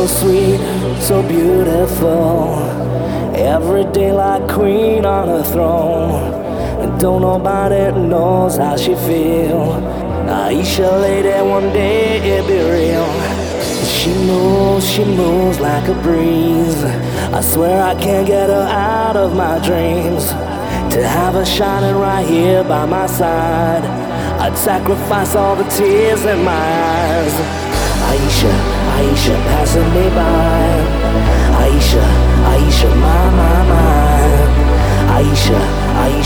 so sweet, so beautiful. Every day like queen on a throne. Don't nobody knows how she feel. Aisha lady, one day it be real. She moves, she moves like a breeze. I swear I can't get her out of my dreams. To have her shining right here by my side, I'd sacrifice all the tears in my eyes. Aisha, Aisha passing me by. Aisha, Aisha, my, my, my. Aisha, Aisha.